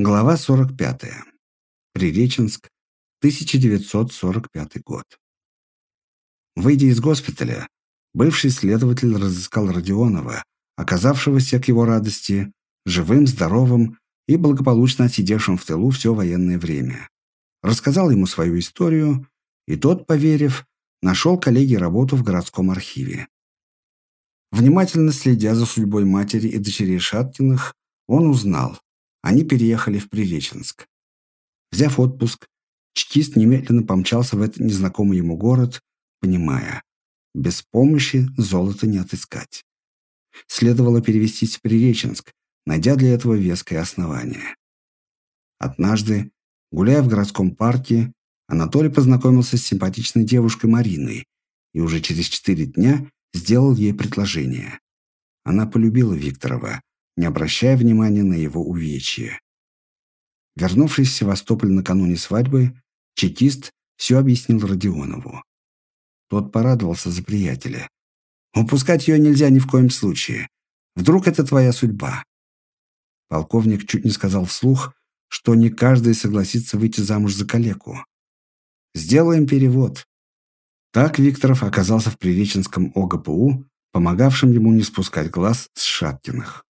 Глава 45. Приреченск, 1945 год. Выйдя из госпиталя, бывший следователь разыскал Родионова, оказавшегося, к его радости, живым, здоровым и благополучно сидевшим в тылу все военное время. Рассказал ему свою историю, и тот, поверив, нашел коллеге работу в городском архиве. Внимательно следя за судьбой матери и дочерей Шаткиных, он узнал, они переехали в Приреченск. Взяв отпуск, чекист немедленно помчался в этот незнакомый ему город, понимая, без помощи золото не отыскать. Следовало перевестись в Приреченск, найдя для этого веское основание. Однажды, гуляя в городском парке, Анатолий познакомился с симпатичной девушкой Мариной и уже через четыре дня сделал ей предложение. Она полюбила Викторова, не обращая внимания на его увечья. Вернувшись в Севастополь накануне свадьбы, чекист все объяснил Родионову. Тот порадовался за приятеля. «Упускать ее нельзя ни в коем случае. Вдруг это твоя судьба?» Полковник чуть не сказал вслух, что не каждый согласится выйти замуж за калеку. «Сделаем перевод». Так Викторов оказался в Приреченском ОГПУ, помогавшем ему не спускать глаз с Шаткиных.